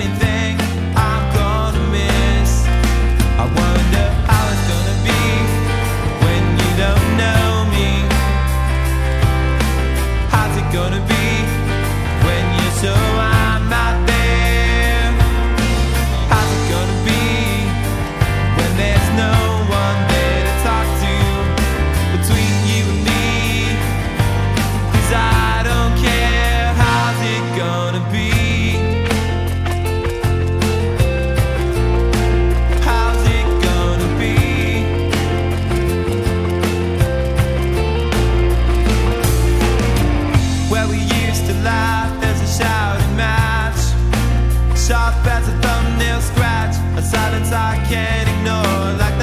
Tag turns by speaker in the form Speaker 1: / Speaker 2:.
Speaker 1: anything. where we used to laugh, there's a shouting match. Sharp as a thumbnail scratch, a silence I can't ignore. Like